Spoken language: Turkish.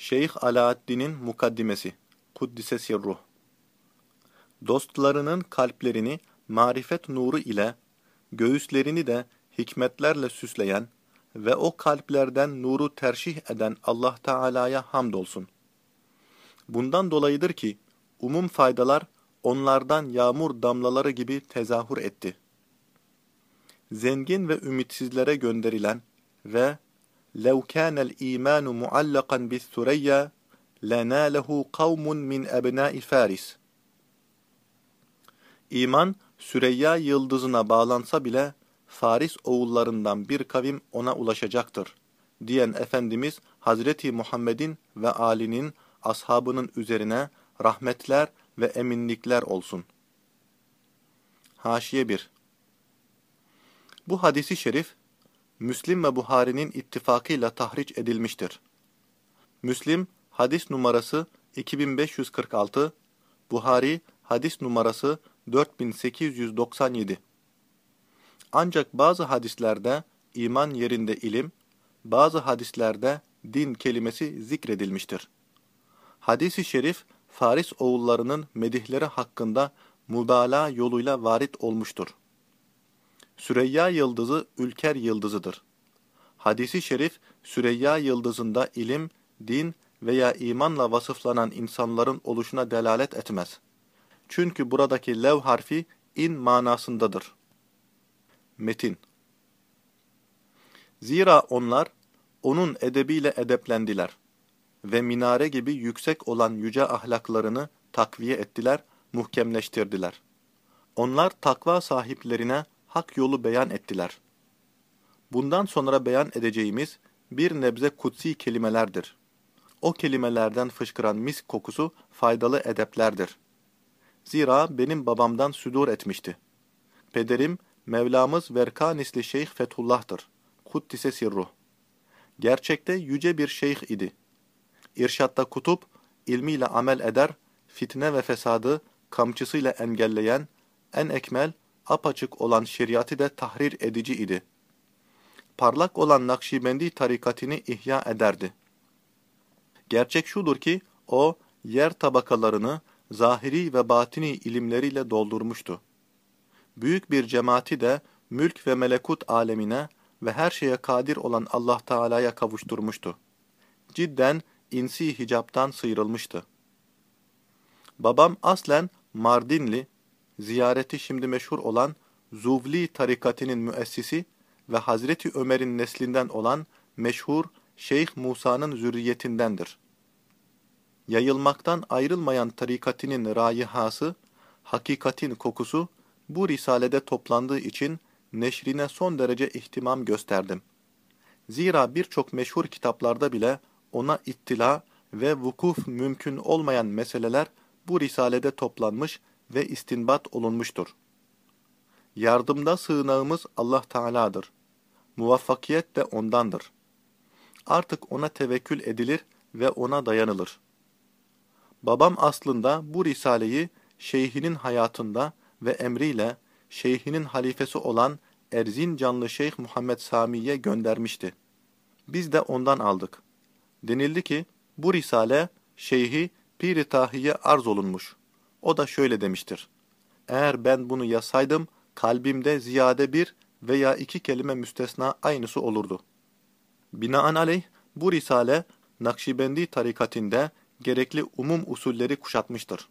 Şeyh Alaaddin'in Mukaddimesi Kuddise Sirruh Dostlarının kalplerini marifet nuru ile, göğüslerini de hikmetlerle süsleyen ve o kalplerden nuru terşih eden Allah Teala'ya hamdolsun. Bundan dolayıdır ki, umum faydalar onlardan yağmur damlaları gibi tezahür etti. Zengin ve ümitsizlere gönderilen ve لَوْ كَانَ الْا۪يمَانُ مُعَلَّقًا بِالثُّرَيَّا لَنَالَهُ قَوْمٌ مِنْ اَبْنَاءِ فَارِسِ İman, Süreyya yıldızına bağlansa bile, Faris oğullarından bir kavim ona ulaşacaktır, diyen Efendimiz Hazreti Muhammed'in ve Ali'nin, ashabının üzerine rahmetler ve eminlikler olsun. Haşiye 1 Bu hadisi şerif, Müslim ve Buhari'nin ittifakıyla tahriç edilmiştir. Müslim, hadis numarası 2546, Buhari, hadis numarası 4897. Ancak bazı hadislerde iman yerinde ilim, bazı hadislerde din kelimesi zikredilmiştir. Hadis-i şerif, Faris oğullarının medihleri hakkında mübalağa yoluyla varit olmuştur. Süreyya yıldızı ülker yıldızıdır. Hadisi şerif, Süreyya yıldızında ilim, din veya imanla vasıflanan insanların oluşuna delalet etmez. Çünkü buradaki lev harfi in manasındadır. Metin Zira onlar, onun edebiyle edeplendiler ve minare gibi yüksek olan yüce ahlaklarını takviye ettiler, muhkemleştirdiler. Onlar takva sahiplerine hak yolu beyan ettiler. Bundan sonra beyan edeceğimiz bir nebze kutsi kelimelerdir. O kelimelerden fışkıran mis kokusu faydalı edeplerdir. Zira benim babamdan südur etmişti. Pederim, Mevlamız Verkanisli Şeyh Fethullah'tır. Kuddise sirruh. Gerçekte yüce bir şeyh idi. İrşatta kutup, ilmiyle amel eder, fitne ve fesadı kamçısıyla engelleyen, en ekmel, apaçık olan şeriatı da tahrir edici idi. Parlak olan Nakşibendi tarikatini ihya ederdi. Gerçek şudur ki, o, yer tabakalarını zahiri ve batini ilimleriyle doldurmuştu. Büyük bir cemaati de mülk ve melekut alemine ve her şeye kadir olan Allah Teala'ya kavuşturmuştu. Cidden insi hicaptan sıyrılmıştı. Babam aslen Mardinli, ziyareti şimdi meşhur olan Zuvli tarikatinin müessisi ve Hazreti Ömer'in neslinden olan meşhur Şeyh Musa'nın zürriyetindendir. Yayılmaktan ayrılmayan tarikatinin rayihası, hakikatin kokusu bu risalede toplandığı için neşrine son derece ihtimam gösterdim. Zira birçok meşhur kitaplarda bile ona ittila ve vukuf mümkün olmayan meseleler bu risalede toplanmış ve istinbat olunmuştur. Yardımda sığınağımız Allah Teala'dır. Muvaffakiyet de O'ndandır. Artık O'na tevekkül edilir ve O'na dayanılır. Babam aslında bu risaleyi şeyhinin hayatında ve emriyle şeyhinin halifesi olan Erzincanlı Şeyh Muhammed Sami'ye göndermişti. Biz de ondan aldık. Denildi ki bu risale şeyhi Pir-i Tahiye arz olunmuş. O da şöyle demiştir. Eğer ben bunu yasaydım kalbimde ziyade bir veya iki kelime müstesna aynısı olurdu. Binaenaleyh bu risale Nakşibendi tarikatinde gerekli umum usulleri kuşatmıştır.